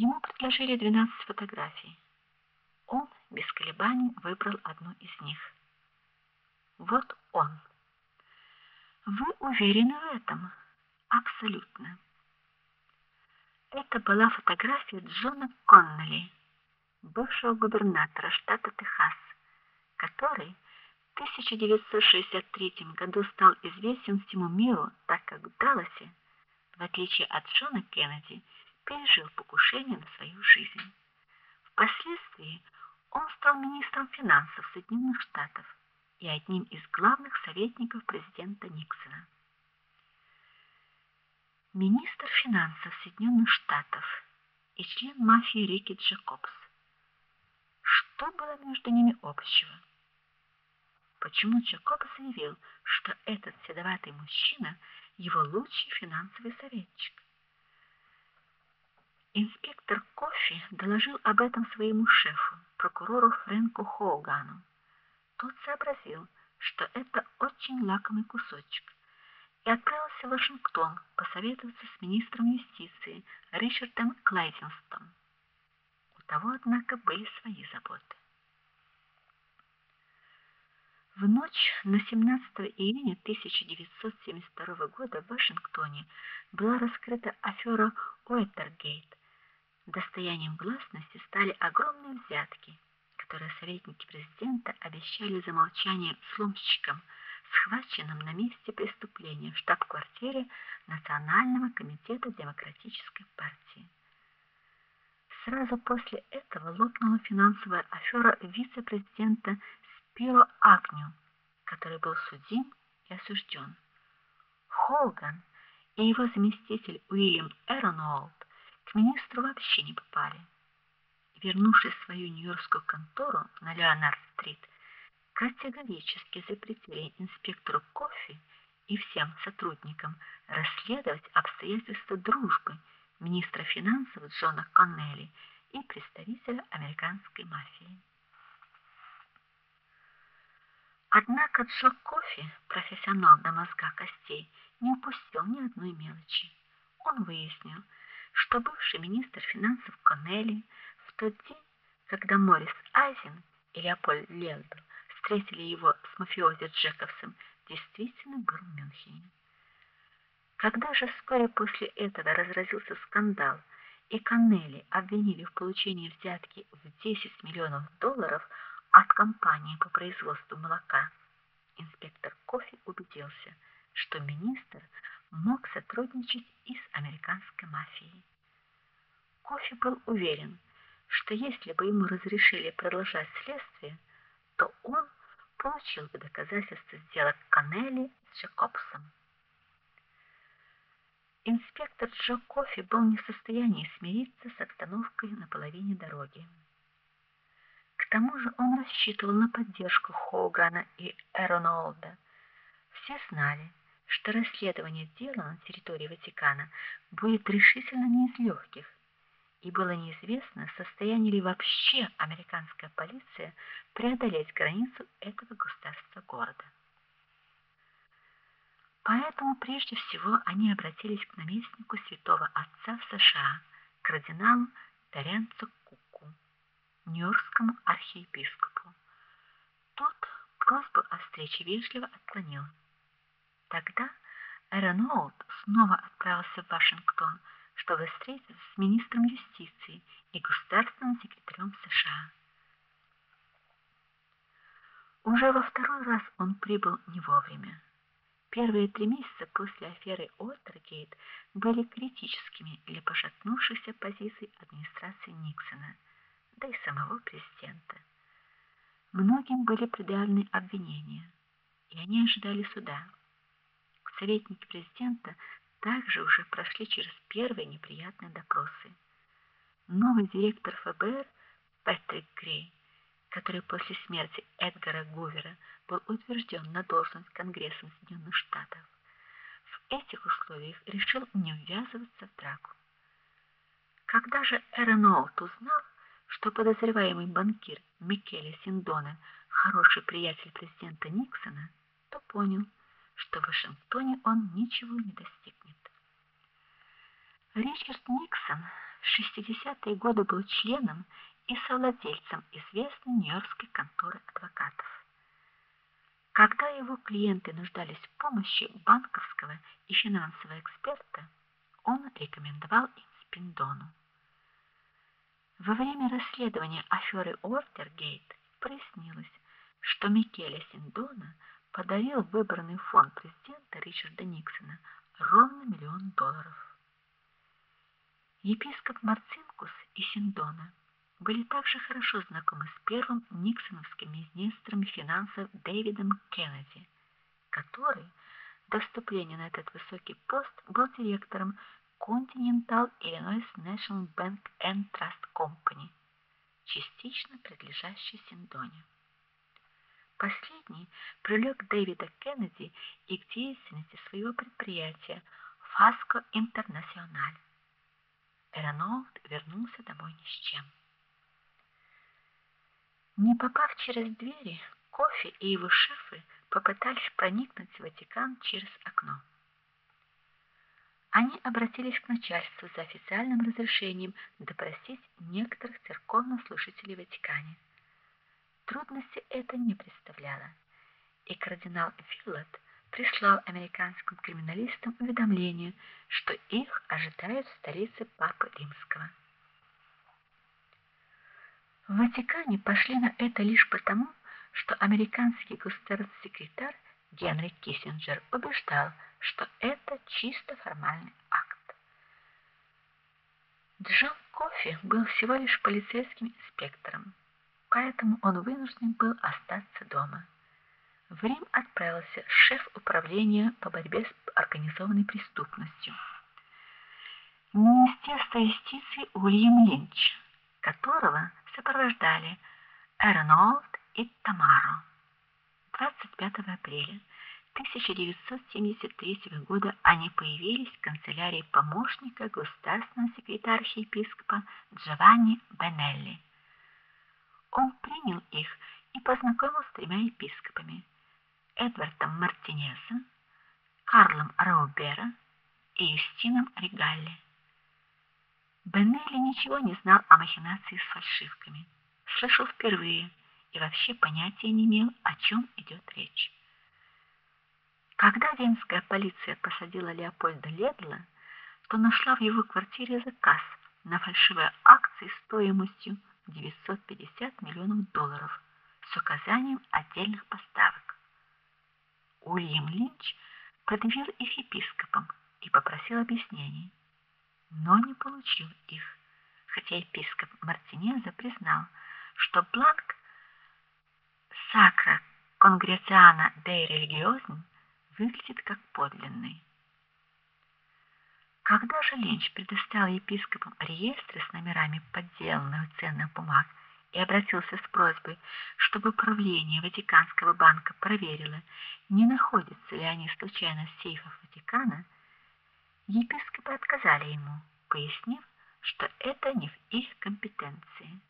Ему предложили 12 фотографий. Он без колебаний выбрал одну из них. Вот он. Вы уверены в этом? Абсолютно. Это была фотография Джона Коннелли, бывшего губернатора штата Техас, который в 1963 году стал известен всему миру, так как в Далласе, в отличие от Джона Кеннеди, пережил покушение на свою жизнь. Впоследствии он стал министром финансов Соединенных Штатов и одним из главных советников президента Никсона. Министр финансов Соединенных Штатов и член мафии Рики Джекобс. Что было между ними общего? Почему Джекобс заявил, что этот седоватый мужчина его лучший финансовый советчик? Инспектор Кофи доложил об этом своему шефу, прокурору Фрэнку Хоугану. Тот сообразил, что это очень лакомый кусочек, и отправился в Вашингтон посоветоваться с министром юстиции Ричардом Клайденстом. У того, однако, были свои заботы. В ночь на 17 июня 1972 года в Вашингтоне была раскрыта афера Уайтергейт, Достоянием гласности стали огромные взятки, которые советники президента обещали за молчание сломщикам, схваченным на месте преступления в штаб-квартире Национального комитета демократической партии. Сразу после этого лопнула финансовая афера вице-президента Спиро Агню, который был судим и осужден. Холган и его заместитель Уильям Эронолд к министру вообще не попали. Вернувшись в свою нью-йоркскую контору на Леонард-стрит, категорически запретили инспектору Кофи и всем сотрудникам расследовать обстоятельства дружбы министра финансов Джона Коннелли и представителя американской мафии. Однако Джо Кофи, профессионал до мозга костей, не упустил ни одной мелочи. Он выяснил, что бывший министр финансов Коннелли в тот день, когда Морис Айзен и Леопольд Лендл встретили его с мафиози Джековсом, действительно был в Мюнхене. Когда же вскоре после этого разразился скандал, и Коннелли обвинили в получении взятки в 10 миллионов долларов от компании по производству молока, инспектор Кофи убедился, что министр мог сотрудничать и с американской мафией. Кофи был уверен, что если бы ему разрешили продолжать следствие, то он получил бы доказательства сделок Канелли с Джекобсом. Инспектор Джо Кофи был не в состоянии смириться с обстановкой на половине дороги. К тому же он рассчитывал на поддержку Хогана и Эронолда. Все знали, что расследование дела на территории Ватикана будет решительно не из легких, и было неизвестно, состояние ли вообще американская полиция преодолеть границу этого государства города. Поэтому прежде всего они обратились к наместнику Святого Отца в США, кардиналу Теренцу Куку, нью-йоркскому архиепископу. Тот просьбу о встрече вежливо отклонил. Тогда Эроноут снова отправился в Вашингтон, чтобы встретиться с министром юстиции и государственным секретарем США. Уже во второй раз он прибыл не вовремя. Первые три месяца после аферы Уотергейт были критическими для пошатнувшихся позиций администрации Никсона, да и самого президента. Многим были предъявлены обвинения, и они ожидали суда советники президента также уже прошли через первые неприятные допросы. Новый директор ФБР Патрик Грей, который после смерти Эдгара Гувера был утвержден на должность Конгрессом Соединенных Штатов, в этих условиях решил не ввязываться в драку. Когда же Эроноут узнал, что подозреваемый банкир Микеле Синдона хороший приятель президента Никсона, то понял, что в Вашингтоне он ничего не достигнет. Ричард Никсон в 60-е годы был членом и совладельцем известной нью-йоркской конторы адвокатов. Когда его клиенты нуждались в помощи банковского и финансового эксперта, он рекомендовал им Спиндону. Во время расследования аферы Ортергейт прояснилось, что Микеле Синдона подарил выбранный фонд президента Ричарда Никсона ровно миллион долларов. Епископ Марцинкус и Синдона были также хорошо знакомы с первым никсоновским министром финансов Дэвидом Кеннеди, который до вступления на этот высокий пост был директором Continental Illinois National Bank and Trust Company, частично принадлежащей Синдоне. Последний привлек Дэвида Кеннеди и к деятельности своего предприятия Fasco International. Эронолд вернулся домой ни с чем. Не попав через двери, Кофе и его шефы попытались проникнуть в Ватикан через окно. Они обратились к начальству за официальным разрешением допросить некоторых церковнослужителей в Ватикане. Трудности это не представляло, и кардинал Виллот прислал американским криминалистам уведомление, что их ожидают в столице Папы Римского. В Ватикане пошли на это лишь потому, что американский государственный секретарь Генри Киссинджер убеждал, что это чисто формальный акт. Джон Кофи был всего лишь полицейским инспектором, поэтому он вынужден был остаться дома. В Рим отправился шеф управления по борьбе с организованной преступностью. Министерство юстиции Уильям Линч, которого сопровождали Эрнолд и Тамаро. 25 апреля 1973 года они появились в канцелярии помощника государственного секретаря архиепископа Джованни Бенелли. Он принял их и познакомил с тремя епископами: Эдвардом Мартинесом, Карлом Раубера и Юстином Регалли. Бенелли ничего не знал о махинации с фальшивками. Слышал впервые и вообще понятия не имел, о чем идет речь. Когда венская полиция посадила Леопольда Ледла, то нашла в его квартире заказ на фальшивые акции стоимостью 950 миллионов долларов с указанием отдельных поставок. Уильям Линч предъявил их епископам и попросил объяснений но не получил их, хотя епископ Мартинеза признал, что бланк Sacra Congreziana dei Religiosi выглядит как подлинный. Когда же Линч предоставил епископам реестры с номерами подделанных ценных бумаг и обратился с просьбой, чтобы правление Ватиканского банка проверило, не находятся ли они случайно в сейфах Ватикана, Епископы отказали ему, пояснив, что это не в их компетенции.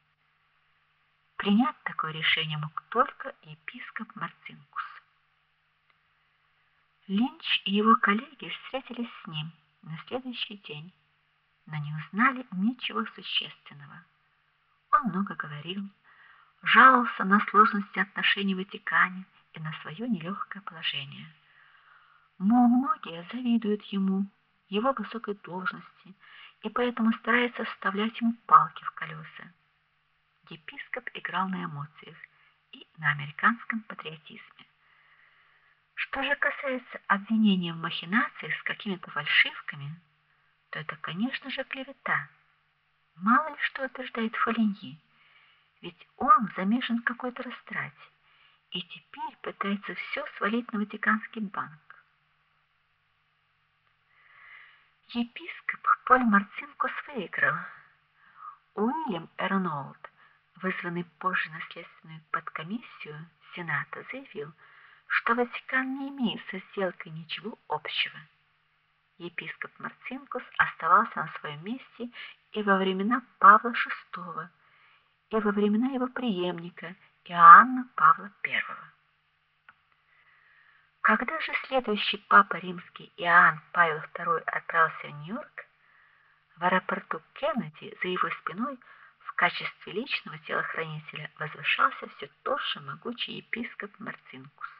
Принять такое решение мог только епископ Марцинкус. Линч и его коллеги встретились с ним на следующий день, но не узнали ничего существенного. Он много говорил, жаловался на сложности отношений в Ватикане и на свое нелегкое положение. Мол, многие завидуют ему, его высокой должности и поэтому старается вставлять ему палки в колеса. Епископ играл на эмоциях и на американском патриотизме. Что же касается обвинения в махинациях с какими-то фальшивками, то это, конечно же, клевета. Мало ли что утверждает Фолиньи, ведь он замешан в какой-то растрате и теперь пытается все свалить на Ватиканский банк. Епископ Поль Марцинкус выиграл. Уильям Эрнолд, вызванный позже на следственную подкомиссию Сената, заявил, что Ватикан не имеет со сделкой ничего общего. Епископ Марцинкус оставался на своем месте и во времена Павла VI, и во времена его преемника Иоанна Павла I. Когда же следующий папа римский Иоанн Павел II отправился в Нью-Йорк, В аэропорту Кеннеди за его спиной в качестве личного телохранителя возвышался все тот же могучий епископ Марцинкус.